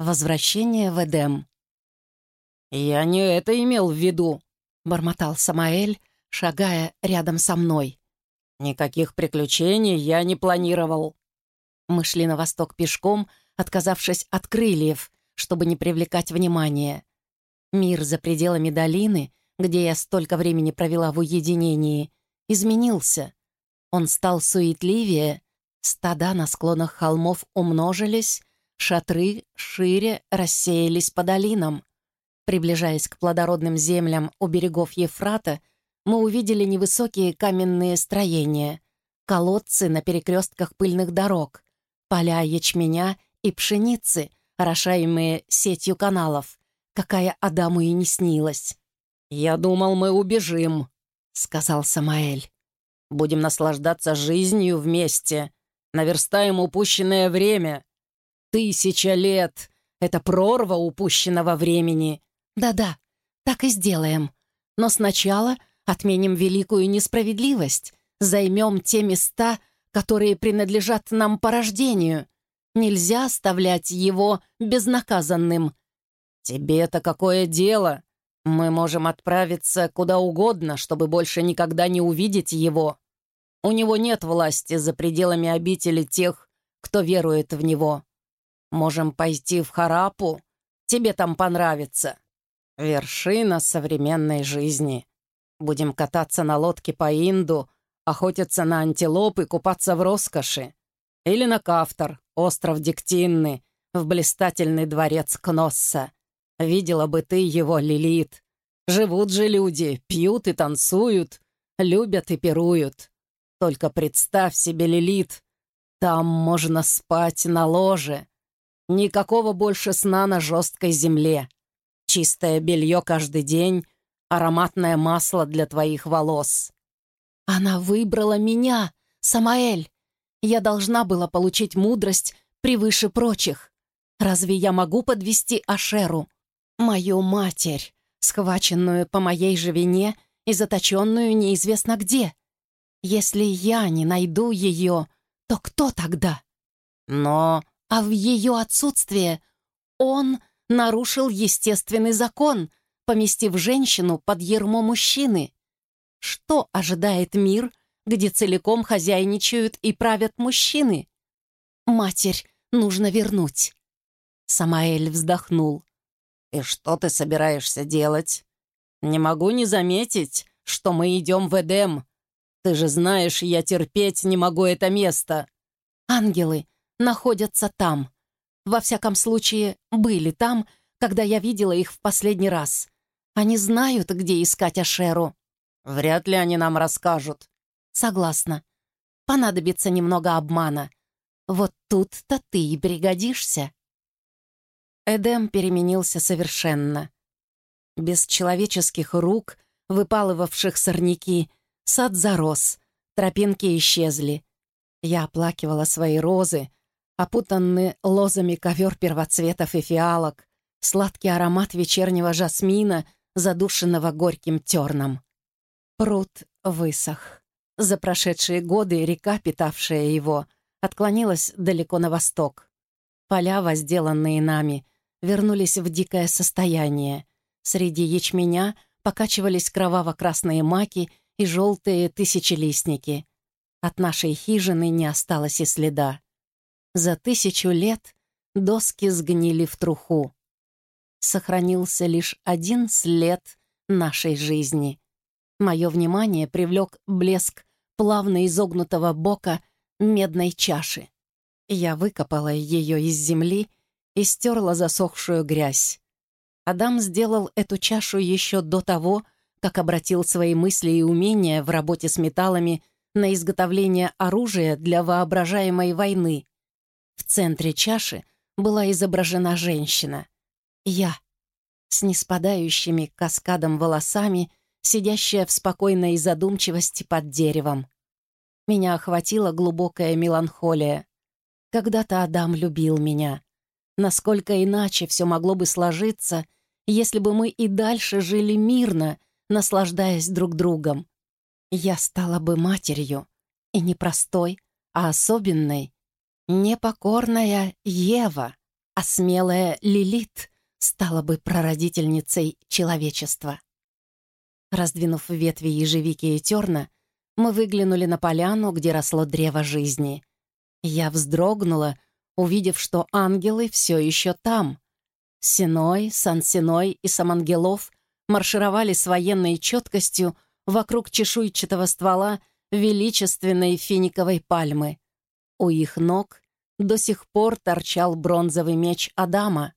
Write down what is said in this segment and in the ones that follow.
Возвращение в Эдем. «Я не это имел в виду», — бормотал Самаэль, шагая рядом со мной. «Никаких приключений я не планировал». Мы шли на восток пешком, отказавшись от крыльев, чтобы не привлекать внимания. Мир за пределами долины, где я столько времени провела в уединении, изменился. Он стал суетливее, стада на склонах холмов умножились, шатры шире рассеялись по долинам. Приближаясь к плодородным землям у берегов Ефрата, мы увидели невысокие каменные строения, колодцы на перекрестках пыльных дорог, поля ячменя и пшеницы, орошаемые сетью каналов, какая Адаму и не снилась. «Я думал, мы убежим», — сказал Самаэль. «Будем наслаждаться жизнью вместе, наверстаем упущенное время. Тысяча лет — это прорва упущенного времени». «Да-да, так и сделаем. Но сначала отменим великую несправедливость, займем те места, которые принадлежат нам по рождению. Нельзя оставлять его безнаказанным». «Тебе-то какое дело? Мы можем отправиться куда угодно, чтобы больше никогда не увидеть его. У него нет власти за пределами обители тех, кто верует в него. Можем пойти в Харапу, тебе там понравится. Вершина современной жизни. Будем кататься на лодке по Инду, охотиться на антилопы, купаться в роскоши. Или на Кафтор, остров Диктинны, в блистательный дворец Кносса. Видела бы ты его, Лилит. Живут же люди, пьют и танцуют, любят и пируют. Только представь себе, Лилит, там можно спать на ложе. Никакого больше сна на жесткой земле. Чистое белье каждый день, ароматное масло для твоих волос. Она выбрала меня, Самаэль. Я должна была получить мудрость превыше прочих. Разве я могу подвести Ашеру? Мою матерь, схваченную по моей же вине и заточенную неизвестно где. Если я не найду ее, то кто тогда? Но... А в ее отсутствие он нарушил естественный закон, поместив женщину под ермо мужчины. Что ожидает мир, где целиком хозяйничают и правят мужчины? Матерь нужно вернуть. Самаэль вздохнул. «И что ты собираешься делать? Не могу не заметить, что мы идем в Эдем. Ты же знаешь, я терпеть не могу это место». «Ангелы находятся там. Во всяком случае, были там, когда я видела их в последний раз. Они знают, где искать Ашеру». «Вряд ли они нам расскажут». «Согласна. Понадобится немного обмана. Вот тут-то ты и пригодишься». Эдем переменился совершенно. Без человеческих рук, выпалывавших сорняки, сад зарос, тропинки исчезли. Я оплакивала свои розы, опутанный лозами ковер первоцветов и фиалок, сладкий аромат вечернего жасмина, задушенного горьким терном. Пруд высох. За прошедшие годы река, питавшая его, отклонилась далеко на восток. Поля, возделанные нами, вернулись в дикое состояние. Среди ячменя покачивались кроваво-красные маки и желтые тысячелистники. От нашей хижины не осталось и следа. За тысячу лет доски сгнили в труху. Сохранился лишь один след нашей жизни. Мое внимание привлек блеск плавно изогнутого бока медной чаши. Я выкопала ее из земли и стерла засохшую грязь. Адам сделал эту чашу еще до того, как обратил свои мысли и умения в работе с металлами на изготовление оружия для воображаемой войны. В центре чаши была изображена женщина. Я, с неспадающими каскадом волосами, сидящая в спокойной задумчивости под деревом. Меня охватила глубокая меланхолия. Когда-то Адам любил меня. Насколько иначе все могло бы сложиться, если бы мы и дальше жили мирно, наслаждаясь друг другом. Я стала бы матерью, и не простой, а особенной, непокорная Ева, а смелая Лилит стала бы прародительницей человечества. Раздвинув ветви ежевики и терна, мы выглянули на поляну, где росло древо жизни. Я вздрогнула, увидев, что ангелы все еще там. Синой, Сан-Синой и Самангелов маршировали с военной четкостью вокруг чешуйчатого ствола величественной финиковой пальмы. У их ног до сих пор торчал бронзовый меч Адама,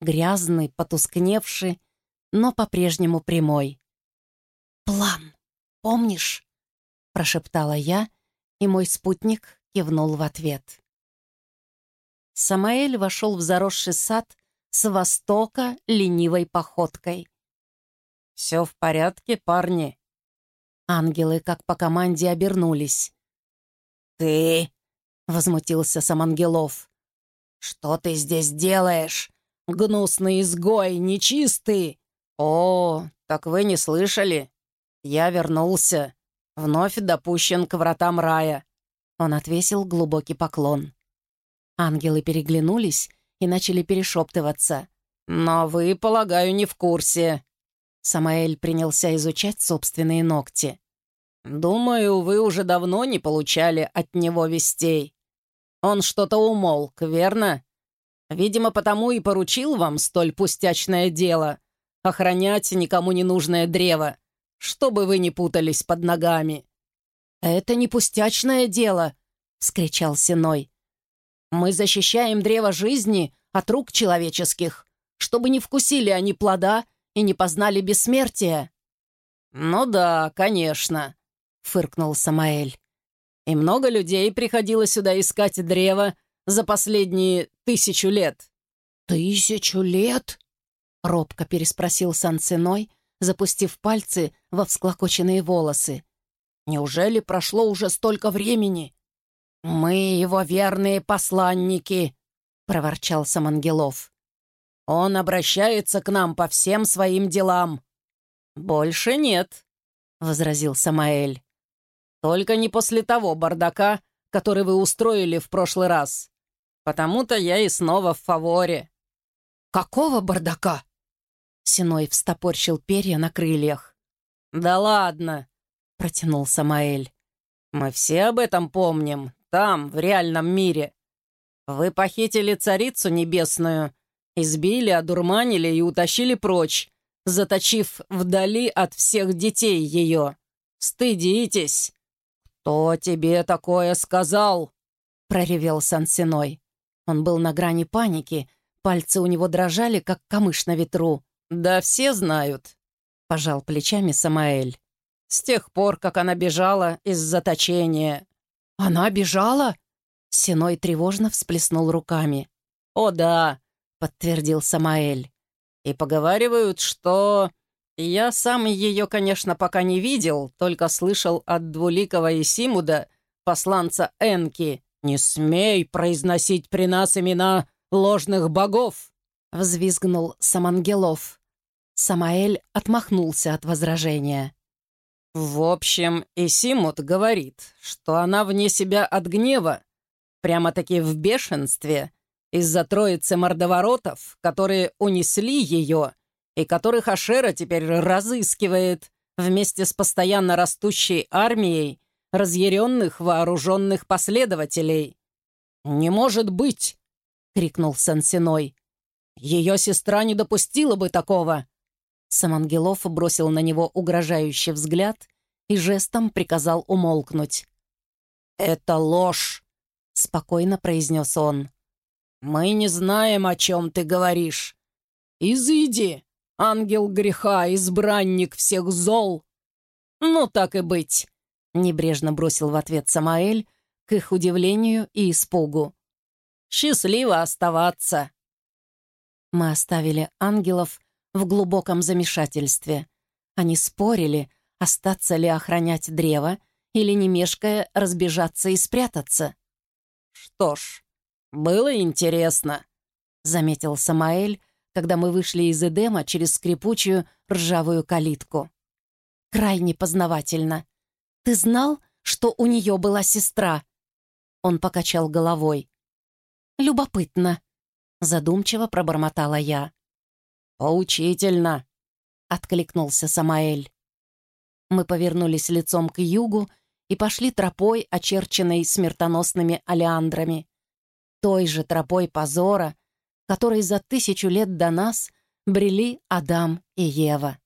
грязный, потускневший, но по-прежнему прямой. «План, помнишь?» — прошептала я, и мой спутник кивнул в ответ. Самаэль вошел в заросший сад с востока ленивой походкой. «Все в порядке, парни?» Ангелы, как по команде, обернулись. «Ты?» — возмутился Самангелов. «Что ты здесь делаешь? Гнусный изгой, нечистый!» «О, так вы не слышали? Я вернулся. Вновь допущен к вратам рая». Он отвесил глубокий поклон. Ангелы переглянулись и начали перешептываться. «Но вы, полагаю, не в курсе». Самаэль принялся изучать собственные ногти. «Думаю, вы уже давно не получали от него вестей. Он что-то умолк, верно? Видимо, потому и поручил вам столь пустячное дело — охранять никому не нужное древо, чтобы вы не путались под ногами». «Это не пустячное дело!» — вскричал Синой. «Мы защищаем древо жизни от рук человеческих, чтобы не вкусили они плода и не познали бессмертия». «Ну да, конечно», — фыркнул Самаэль. «И много людей приходило сюда искать древо за последние тысячу лет». «Тысячу лет?» — робко переспросил Санциной, запустив пальцы во всклокоченные волосы. «Неужели прошло уже столько времени?» «Мы его верные посланники», — проворчал Самангелов. «Он обращается к нам по всем своим делам». «Больше нет», — возразил Самаэль. Только не после того бардака, который вы устроили в прошлый раз. Потому-то я и снова в фаворе». «Какого бардака?» Синой встопорщил перья на крыльях. «Да ладно», — протянул Самаэль. «Мы все об этом помним, там, в реальном мире. Вы похитили царицу небесную, избили, одурманили и утащили прочь, заточив вдали от всех детей ее. Стыдитесь!» «Кто тебе такое сказал?» — проревел Сансиной. Он был на грани паники, пальцы у него дрожали, как камыш на ветру. «Да все знают», — пожал плечами Самаэль. «С тех пор, как она бежала из заточения». «Она бежала?» Синой тревожно всплеснул руками. «О да», — подтвердил Самаэль. «И поговаривают, что я сам ее, конечно, пока не видел, только слышал от Двуликова Исимуда, посланца Энки. «Не смей произносить при нас имена ложных богов!» — взвизгнул Самангелов. Самаэль отмахнулся от возражения. «В общем, Исимут говорит, что она вне себя от гнева, прямо-таки в бешенстве, из-за троицы мордоворотов, которые унесли ее и которых Ашера теперь разыскивает вместе с постоянно растущей армией разъяренных вооруженных последователей. «Не может быть!» — крикнул Сансиной. «Ее сестра не допустила бы такого!» Самангелов бросил на него угрожающий взгляд и жестом приказал умолкнуть. «Это ложь!» — спокойно произнес он. «Мы не знаем, о чем ты говоришь. Изыди, ангел греха, избранник всех зол!» «Ну, так и быть», — небрежно бросил в ответ Самаэль, к их удивлению и испугу. «Счастливо оставаться!» Мы оставили ангелов в глубоком замешательстве. Они спорили, остаться ли охранять древо или, не мешкая, разбежаться и спрятаться. «Что ж, было интересно», — заметил Самаэль, когда мы вышли из Эдема через скрипучую ржавую калитку. «Крайне познавательно. Ты знал, что у нее была сестра?» Он покачал головой. «Любопытно», — Задумчиво пробормотала я. «Поучительно», — откликнулся Самаэль. Мы повернулись лицом к югу и пошли тропой, очерченной смертоносными алиандрами. Той же тропой позора, которой за тысячу лет до нас брели Адам и Ева.